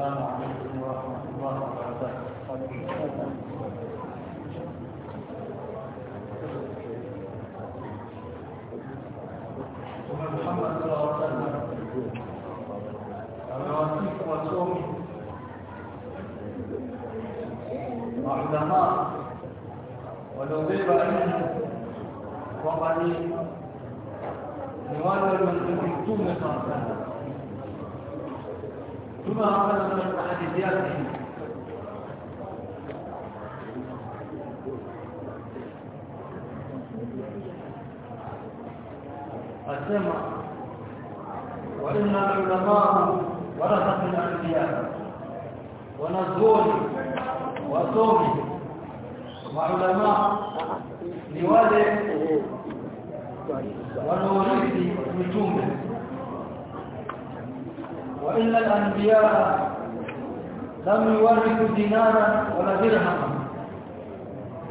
السلام عليكم ورحمة الله وبركاته محمد صلى الله عليه وسلم amewasifu wasomi maulamaa waliobeba elimu kwamba ni ni wale waliomzidi mtume ثم أردنا من الحديثيات السمع وإن العلماء ورثة الأنبياء ونزول وصوم وعلماء لوالد ونورث نجومه. وإن الأنبياء لم يورثوا دينارا ولا درهما.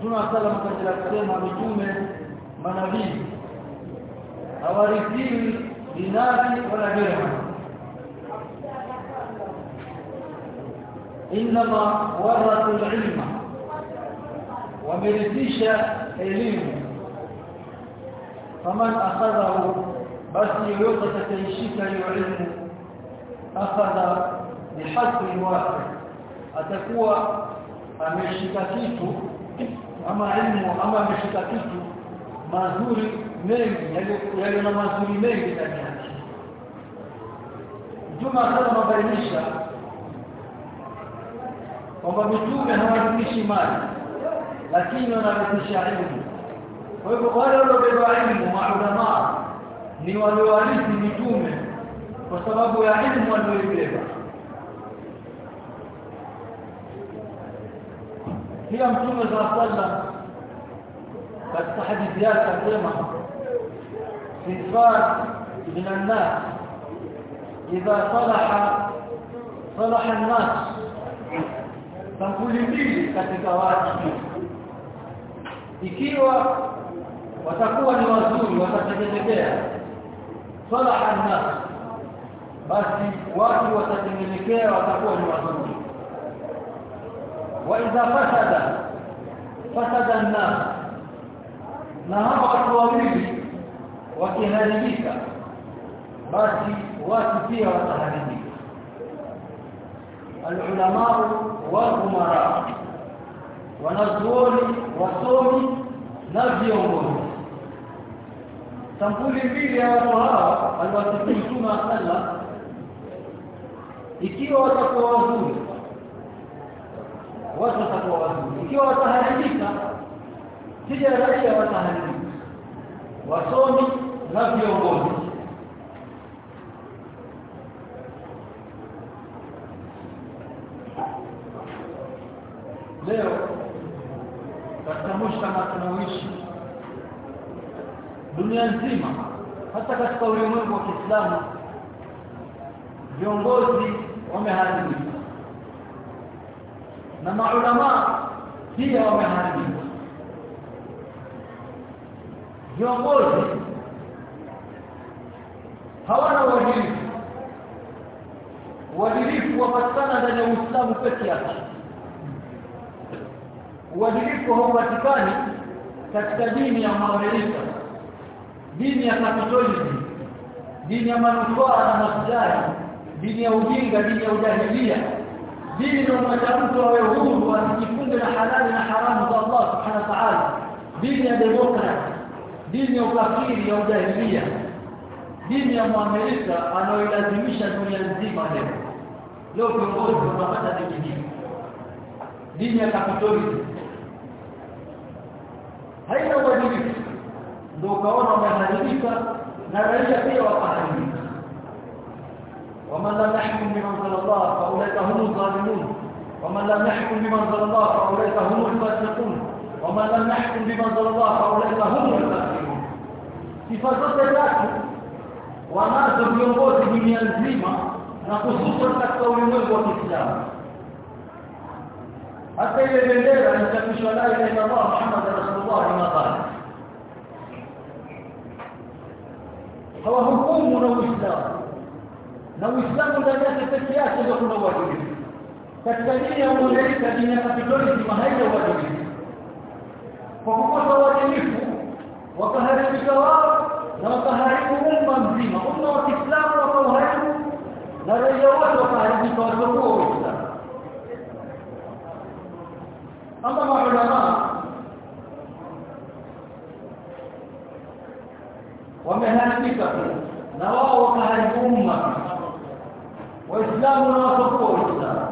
جمعة صلى الله عليه وسلم مجومة أورثين دينارا ولا درهما. إنما ورثوا العلم ومرثيش إليم فمن أخذه بس يوقف تيشيك يعلمه. Akhadha ni bihasbi wahid atakuwa ameshika kitu ama elimu ama ameshika kitu mazuri mengi yaliyo na mazuri mengi ndani yake. Mtume akasema mabainisha kwamba mitume hawarithishi mali lakini wanarithisha elimu kwa hivyo wale waliobeba elimu maulama ni waliowarithi mitume وسببه يا علم والنور بالعبادة هي مطلوبة رسالة فاستحدي زيادة القيمة في إثبات من الناس. إذا صلح صلح الناس فنقولي بيه كتك واجبه إكيوة وتكون وزوري وتتجدد صلح الناس. basi watu watatengenekea watakuwa ni wazuri. Wa idha fasada fasada nnas na hawa watu wawili wakiharibika basi watu pia wataharibika. Alulama wa umara wanazuoni wasomi na viongozi. Sampuli mbili ya watu hawa aliwasikia mtume wa sallam ikiwa watakuwa wazuri watu watakuwa wazuri. Ikiwa wataharibika sija raia wataharibika. Wasomi na viongozi. Leo katika mushtama tunaoishi dunia nzima hata katika ulimwengu wa Kiislamu viongozi wameharibika na maulama pia wameharibika viongozi hawana uadilifu. Uadilifu wapatikana ndani ya Uislamu pekee yake. Uadilifu haupatikani katika dini ya Maomerika dini ya Katoliki dini ya manufaa na maslahi dini ya ujinga dini ya ujahilia dini inayomwacha mtu awe huru asijifunge na halali na haramu za Allah subhanahu wa ta'ala. Dini ya demokrasi. Dini ya ukafiri ya ujahilia dini ya Muamerika anayoilazimisha dunia nzima leo. Leo viongozi wanapata dini hii. Dini ya kapitalism haina uadilifu. Ndio ukaona wameharibika na raia pia wakaharibika ومن لم يحكم بما انزل الله فاولئك هم الظالمون ومن لم يحكم بما انزل الله فاولئك هم الفاسقون ومن لم يحكم بما انزل الله فاولئك هم الفاسقون sifa tatu wanazo viongozi dunia nzima na hususan katika ulimwengu wa Kiislamu hata ile bendera inachapishwa la ilaha illa Allah Muhammad rasulullah ni madhara hawahukumu na Uislamu na Uislamu ndani yake pekee yake ndio kuna uadilifu katika dini ya Uingereza dini ya Katoliki haina uadilifu kwa kukosa uadilifu wakaharibika wao na wakaharibu umma mzima umma wa Kiislamu wakauharibu na raia wote wakaharibika wasiokuwa Waislamu ama maulama wameharibika na لا منافق وإسلام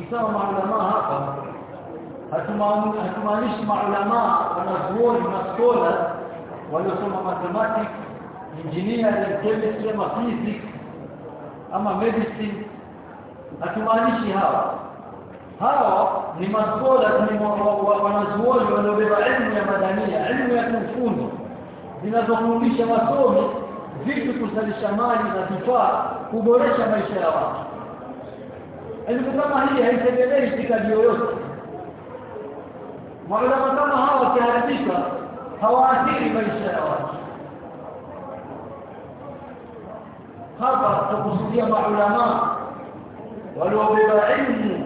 كتاب مع علماء هكذا هتمانيش مع علماء ونزول مسؤولة ولسوما ماتماتيك انجينير كيمستري أما فيزيكس اما ميديسين هتمانيش هاو هاو ni maskola ni wanazuoni waliobeba elimu ya madania elimu ya kiufundi zinazofundisha wasomi vitu kuzalisha mali na vifaa kuboresha maisha ya watu elimu kama hii haitegemei itikadi yoyote maulama kama hawa wakiharibika hawaathiri maisha ya watu hapa tukusudia maulama waliobeba ilmu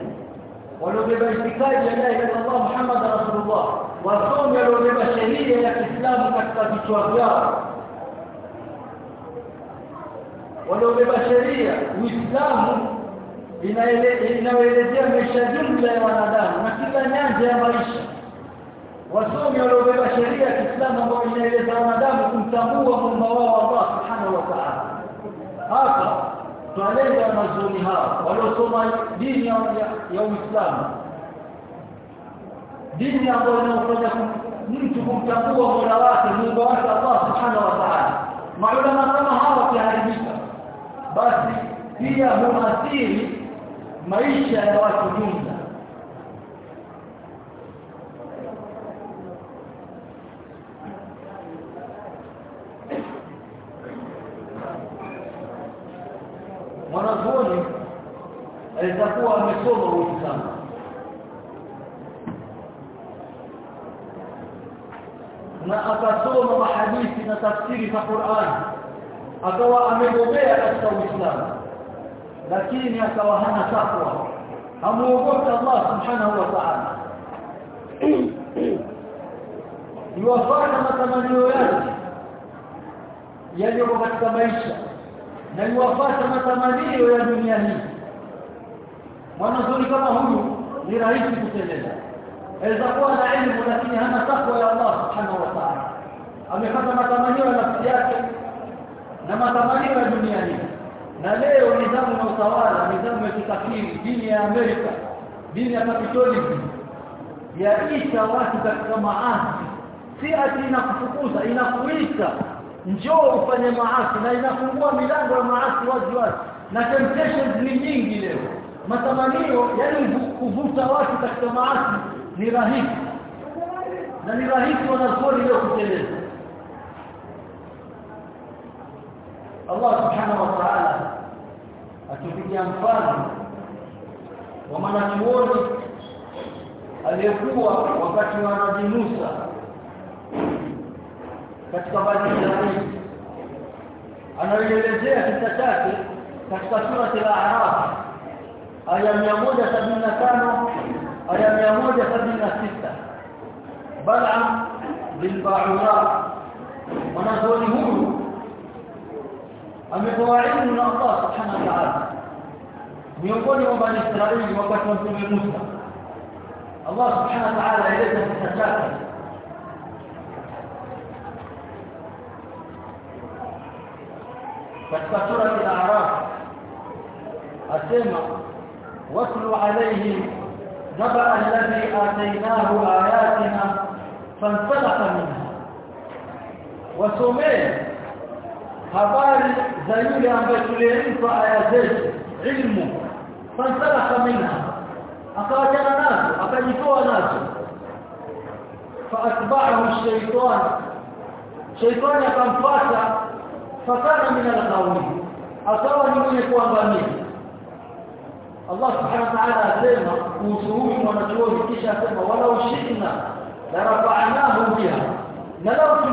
waliobeba itikadi ya la ilaha illallah Muhammad rasulullah wasomi waliobeba sheria ya Kiislamu katika vichwa vyao. Waliobeba sheria Uislamu inaelezea maisha jumla ya wanadamu na kila nyanja ya maisha. Wasomi waliobeba sheria ya Kiislamu ambayo inaeleza wanadamu kumtambua Mungu wao Allah subhanahu wa ta'ala hapa twalenga wanazuoni hawa waliosoma dini ya, ya Uislamu. Dini ambayo inafanya mtu kumtambua Mola wake Mungu wake Allah subhanahu wa ta'ala. Maulama kama hawa wakiharibika basi pia huathiri maisha ya watu jumla na akasoma mahadithi na tafsiri za Qur'an akawa amebobea katika Uislamu lakini akawa hana takwa hamuogopi Allah subhanahu wa ta'ala yuwafanya matamanio yake yaliyo katika maisha na yuwafata matamanio ya dunia hii mwanazuri kama huyu ni rahisi kuteleza aweza kuwa na elimu lakini hana takwa ya Allah subhanahu wa ta'ala. Amepata matamanio ya nafsi yake na matamanio ya dunia hii. Na leo nizamu na utawala nizamu ya kitafiri dini ya Amerika dini ya kapitalism yaisha watu katika maasi. Si ati inakufukuza inakuita. Njoo ufanye maasi na inafungua milango ya maasi wazi wazi. Na temptations ni nyingi leo. Matamanio yani kuvuta watu katika maasi ni rahisi. Na ni rahisi wanazuoni leo kuteleza. Allah subhanahu wa ta'ala atupigia mfano wa mwanachuoni aliyekuwa wakati wa Nabii Musa katika baadhi ya hadithi anaelezea kisa chake katika sura ya al-A'raf aya 175 176 بلعم بالبعوراء أم المتواعدون من الله سبحانه وتعالى. ميقول يوم بني اسرائيل وقت منتم موسى. الله سبحانه وتعالى عيدته في سجاته كتب الأعراف. اسمع واتلو عليهم نبأ الذي آتيناه آياتنا فانصدق منها. وسميه خبر زيولي أنبسولي إنفع آياته علمه فانصدق منها. أقاتل ناسه أقلتوا ناسه فأتبعه الشيطان. الشيطان يقنفاته فكان من الغاوين أصوى من يكون بميه الله سبحانه وتعالى أسلم وصول ونجوه كيش أسلم ولو شئنا لرفعناه بها. نلو ما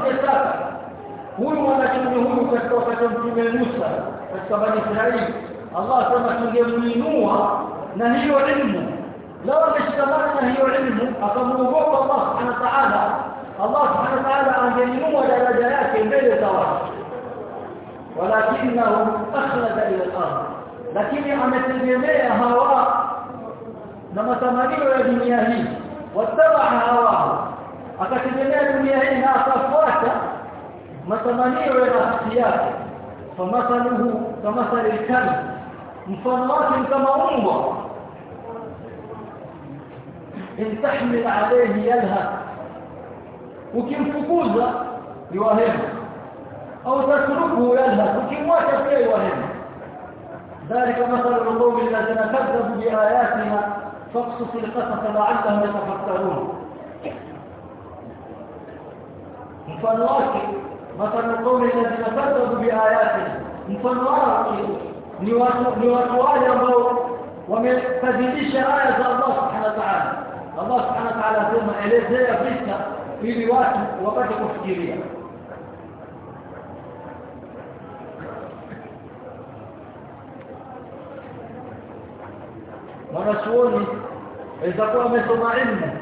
هو ونجوه كتوكة من موسى كتوكة إسرائيل. الله سبحانه وتعالى يمينوها نهي علمه. لو اجتمعنا نهي علمه أقمنوه الله سبحانه وتعالى. الله سبحانه وتعالى أنجمينوه درجات بين سواء ولكنه أخلد إلى الأرض. Lakini ametegemea hawa na matamanio ya dunia hii wataba hawa akategemea dunia hii na akafuata matamanio ya nafsi yake famathaluhu kamathali al mfano wake ni kama mbwa in tahmil alayhi yalha ukimfukuza yuwahema au tatrukuhu yalha ukimwacha pia yuwahema ذلك مثل القوم الذين كذبوا بآياتنا فاقصص القصص لعلهم يتفكرون mfano wake مثل القوم الذين كذبوا بآياتنا mfano wake ni watu ni watu wale ambao wamekadhibisha aya za Allah subhanahu wa ta'ala Allah subhanahu wa ta'ala asema elezea vita ili watu wapate kufikiria ورسوله إذا قام يتضعنا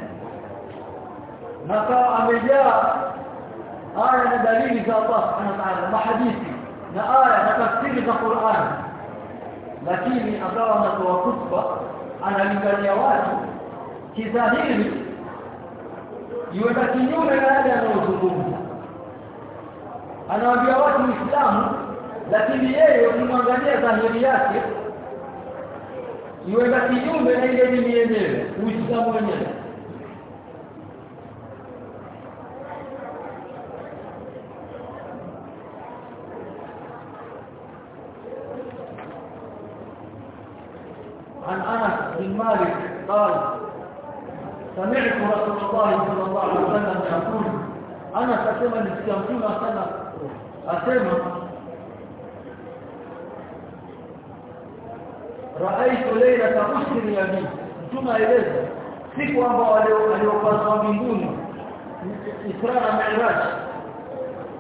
نقا عملياء آية دليل إذا الله سبحانه وتعالى ما حديثي نا آية نتفسير القرآن lakini akawa anatoa khutba analingania watu kidhahiri yuenda kinyume na yale anayozungumza anawaambia watu Uislamu lakini yeye ukimwangalia dhahiri yake yuenda kinyume na ile dini yenyewe Uislamu wenyewe عن انس بن مالك قال سمعت رسول الله صلى الله عليه وسلم يقول أنا اسمع نسيمتنا سنه raaitu lailata usri ya bi. Mtume aeleza siku ambao aliopazwa mbinguni. Isra na Mi'raj.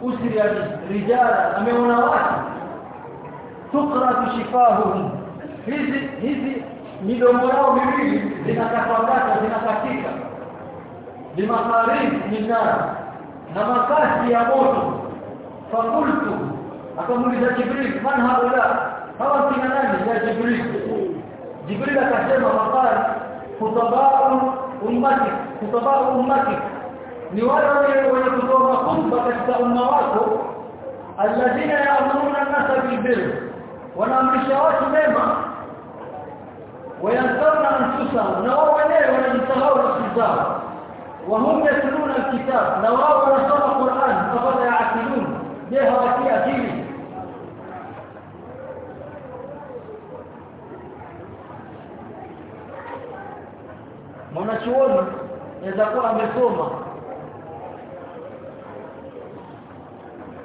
Usri ya bi. Rijala. Ameona watu. Tukra shifahum. Hizi hizi midomo yao miwili zinakafangata zinakatika. Bimakarib minnar na makasi ya moto. Fakultu. Akamuliza jibril man haula? hawa kina nani ya jibril jibril akasema maqal kutabau ummati kutabau ummati ni wale wenye kutoa khutba katika umma wako alladhina ya'muruna an-nasa bil birr wanaamrisha watu mema وينصرون انفسهم نواو wenyewe wanajisahau nafsi zao وهم يتلون الكتاب نواو wanasoma Qur'an faqad ya'qilun je hawati akili Mwanachuoni inaweza kuwa amesoma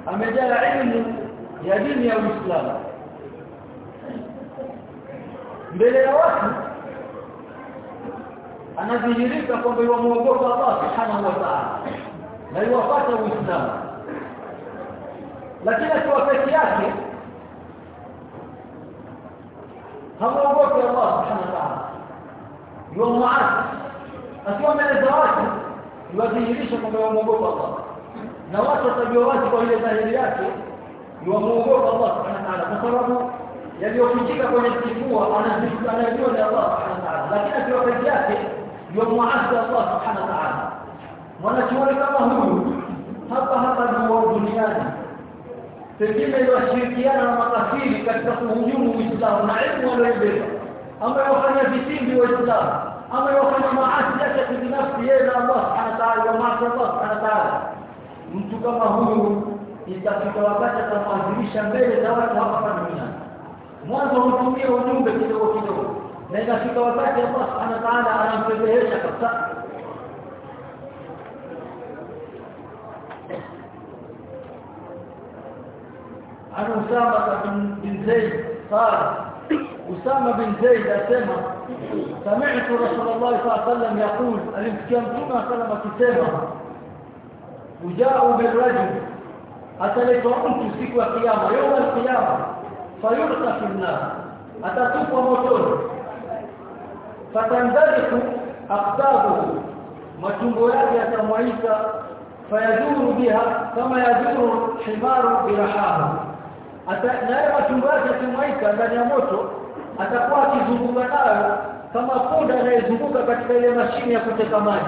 amejaa elimu ya dini ya Uislamu mbele ya watu anadhihirika kwamba yuamuogopa Allah subhanahu wa ta'ala na yuwapata uislamu lakini akiwa peke yake hamuogopi Allah subhanahu wa ta'ala yuamuasi akiwa mbele za watu yuadhihirisha kwamba yuamuogopa Allah na watu watajua wazi kwa ile dhahiri yake yuamuogopa Allah subhanahu wa ta'ala kwa sababu yaliyofichika kwenye kifua anajua ni Allah subhanahu wa ta'ala lakini akiwa peke yake ndio muasi Allah subhanahu wa ta'ala mwanachuoni kama huyu hapa hapa duniani pengine washirikiana na makafiri katika kuhujumu Uislamu na elimu walioibeba ama wafanya vitimbi Waislamu أما لو كان معاك لك بنفسي إلى الله سبحانه وتعالى ومعك الله سبحانه وتعالى mtu kama huyu itafika wakati atamwadhirisha mbele za watu hapa duniani mwanzo hutumie ujumbe kidogo kidogo na inafika wakati Allah subhanahu wa ta'ala anampelehesha kabisa عن أسامة بن زيد قال أسامة بن زيد أسمى سمعت رسول الله صلى الله عليه وسلم يقول الامتكامتون سلمة كتابة وجاءوا بالرجل ataletwa mtu siku ya kiyama yawm al-qiyama fayulqa fi an-nar atatupwa motoni fatandaliku aqtabuhu matumbo yake yatamwaika fayaduru biha kama yaduru himaru birahahu naye matumbo yake yatamwaika ndani ya moto atakuwa akizunguka nayo kama punda anayezunguka katika ile mashine ya kuteka maji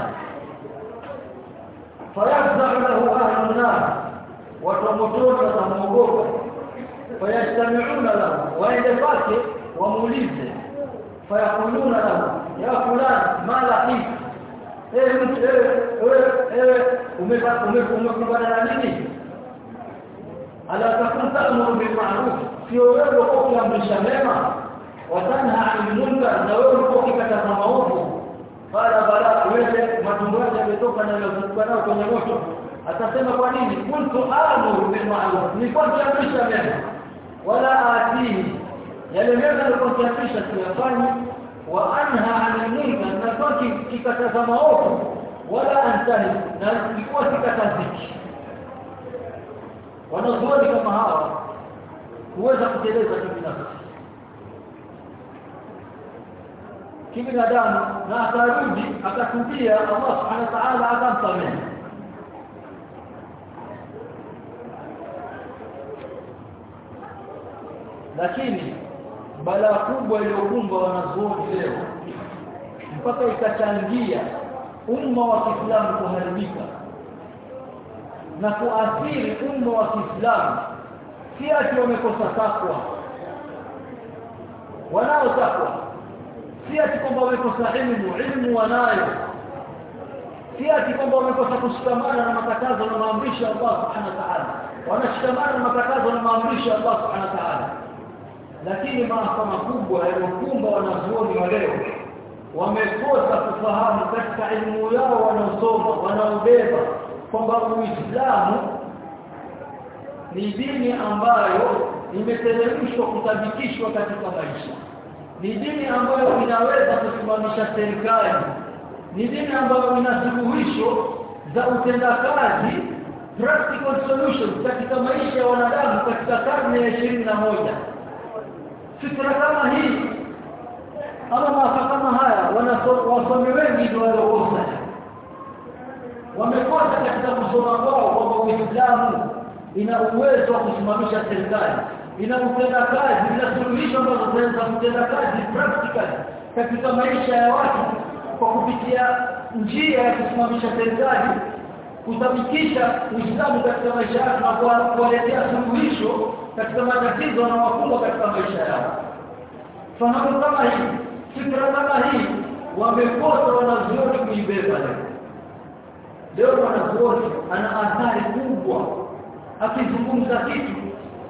fayafzahu lahu ahlu nar watu wa motoni fayastami'una lahu waende kwake wamuulize fayakuluna lahu ya fulani ma laqit eh mtu eh eh umekumbana na nini ala takun ta'muru bil ma'ruf sio wewe ukiamrisha mema وتنهى عن المنكر زوير فوقك تتموه قال بلاء ويسر ما تمرد بتوفى نبي سبحانه ان نوشه أتسمى قليل قلت آمر بالمعلوم لكنت أمشى منه. ولا آتيه يلي ميزا لكنت أمشى سيطاني وأنهى عن المنكر ان كيك تتموه ولا أنتهي لكوتك تنزك ونظرك مهارة. هو ذا قتلتك من نفسك kibinadamu na atarudi akatubia Allah subhanahu wa ta'ala atamsamehe lakini balaa kubwa iliyokumba wanazuoni leo mpaka ikachangia umma wa Kiislamu kuharibika na kuathiri umma wa Kiislamu si ati wamekosa takwa wanao takwa si ati kwamba wamekosa ilmu ilmu wanayo. Si ati kwamba wamekosa kushikamana na matakazo na maamrisho ya Allah subhanahu wa ta'ala. Wanashikamana na matakazo na maamrisho ya Allah subhanahu wa ta'ala. Lakini maafa makubwa yaliyokumba wanazuoni wa leo wamekosa kufahamu katika elimu yao wanaosoma wanaobeba kwamba Uislamu ni dini ambayo imeteremshwa kutabikishwa katika maisha ni dini ambayo inaweza kusimamisha serikali. Ni dini ambayo ina suluhisho za utendakazi practical solutions katika maisha ya wanadamu katika karne ya ishirini na moja. Fikra kama hii ama maafa kama haya wasomi wengi ndio waliokosa. Wamekosa katika kusoma kwao kwamba Uislamu ina uwezo wa kusimamisha serikali ina utendakazi ina suluhisho ambazo kutenda kazi practically katika maisha ya watu kwa kupitia njia ya kusimamisha serikali kuthabikisha Uislamu katika maisha yao na kuwaletea suluhisho katika matatizo na wakubwa katika maisha yao. Fahamu kama hii fikra kama hii wamekosa wanazuoni kuibeba leo. Leo wanazuoni ana athari kubwa. Akizungumza kitu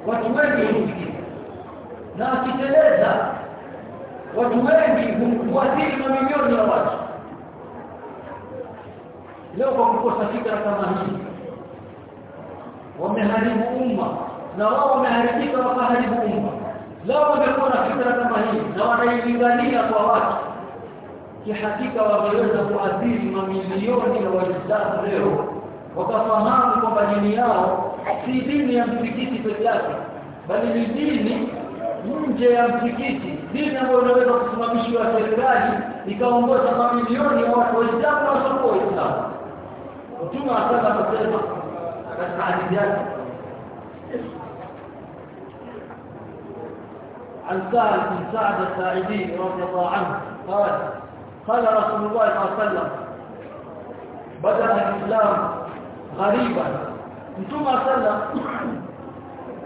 watu wengi husikia na akiteleza watu wengi huathiri mamilioni ya watu. Leo kwa kukosa fikra kama hii wameharibu umma na wao wameharibika wakaharibu umma. Lao wamekuwa na fikra kama hii na wanailingania kwa watu. Kihakika wameweza kuathiri mamilioni ya waislamu leo wakafahamu kwamba dini yao si dini ya msikiti peke yake bali ni dini nje ya msikiti dini ambayo inaweza kusimamishwa serikali ikaongoza mamilioni ya watu waislamu na wasio waislamu mtume akaba akasema katika hadithi yake عن سهل بن سعد الساعدي رضي الله عنه قال قال رسول الله صلى الله عليه وسلم بدأ الإسلام غريبا mtume sallam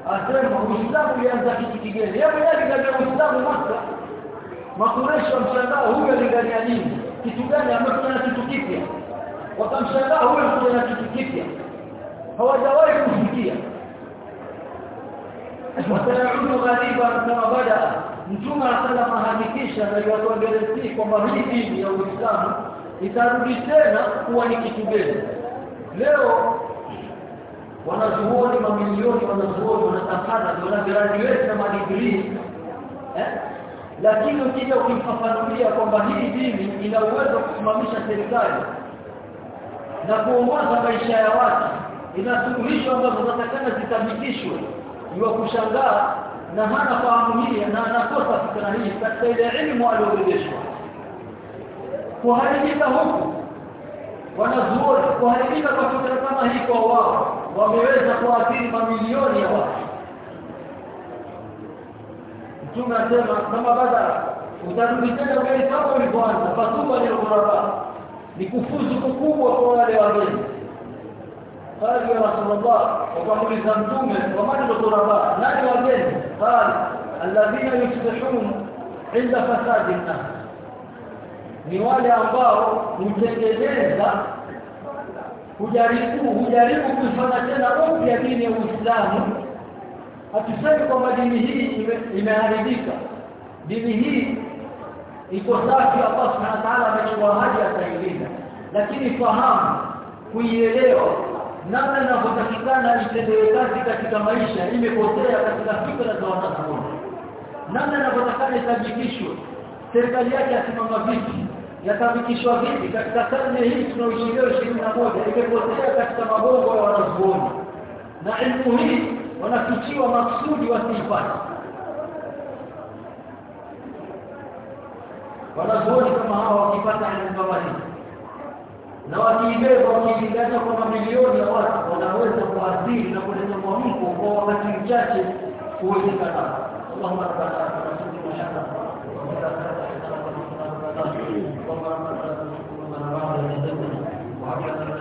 asema uislamu ulianza kitu kigeni. Yeye mwenyewe alingania uislamu maka. Makuresho mshangao huyo alingania nini? Kitu gani ambacho kuna kitu kipya? Wakamshangaa huyo kuna na kitu kipya. Hawajawahi kusikia watayaudu ghaliba kama bada mtume sallam ahakikisha na yatuangelezi kwamba hii dini ya uislamu itarudi tena kuwa ni kitu gani leo wanazuoni mamilioni wanazuoni wanatafana wanaviradiwezi na madigrii. Eh? Lakini ukija ukifafanulia kwamba hii dini ina uwezo kusimamisha serikali na kuongoza maisha ya watu ina suluhisho ambazo zinatakana zithibitishwe wa kushangaa na hana fahamu hii na anakosa fikra hii katika ile elimu aliyobebeshwa kuharibika huku wanazuoni kuharibika kwa fikra kama hii kwa wao wameweza kuathiri mamilioni ya watu mtume anasema kama baada utarudi tena mbele kama ulivyoanza fatuba ni ghuraba ni kufuzu kukubwa kwa wale wageni قال يا رسول الله وقال مtume ومن الغرباء nani wageni قال الذين يصلحون عند فساد الناس ni wale ambao hutengeneza hujaribu hujaribu kuifanya tena upya dini ya Uislamu. Hatusemi kwamba dini hii imeharibika. Dini hii iko safi Allah Subhanahu wa ta'ala amechukua ya atailinda lakini fahamu kuielewa namna inavyotakikana itendewe kazi katika maisha imepotea katika fikra za wanazuoni. Namna inavyotakana itajikishwe serikali yake asimama vipi yatabikishwa vipi? Katika karne hii tunaoishi leo 21 imepotea katika mabongo ya wanazuoni. Na elimu hii wanafichiwa maksudi wasiipate. Wanazuoni kama hawa wakipata elimu kama hii na wakiibeba wakilingana kwa mamilioni ya watu wanaweza kuathiri na kuleta mwamko kwa wakati mchache kuwezekana. Allahumma rabbana وبارك على رسول الله وعلى اله وصحبه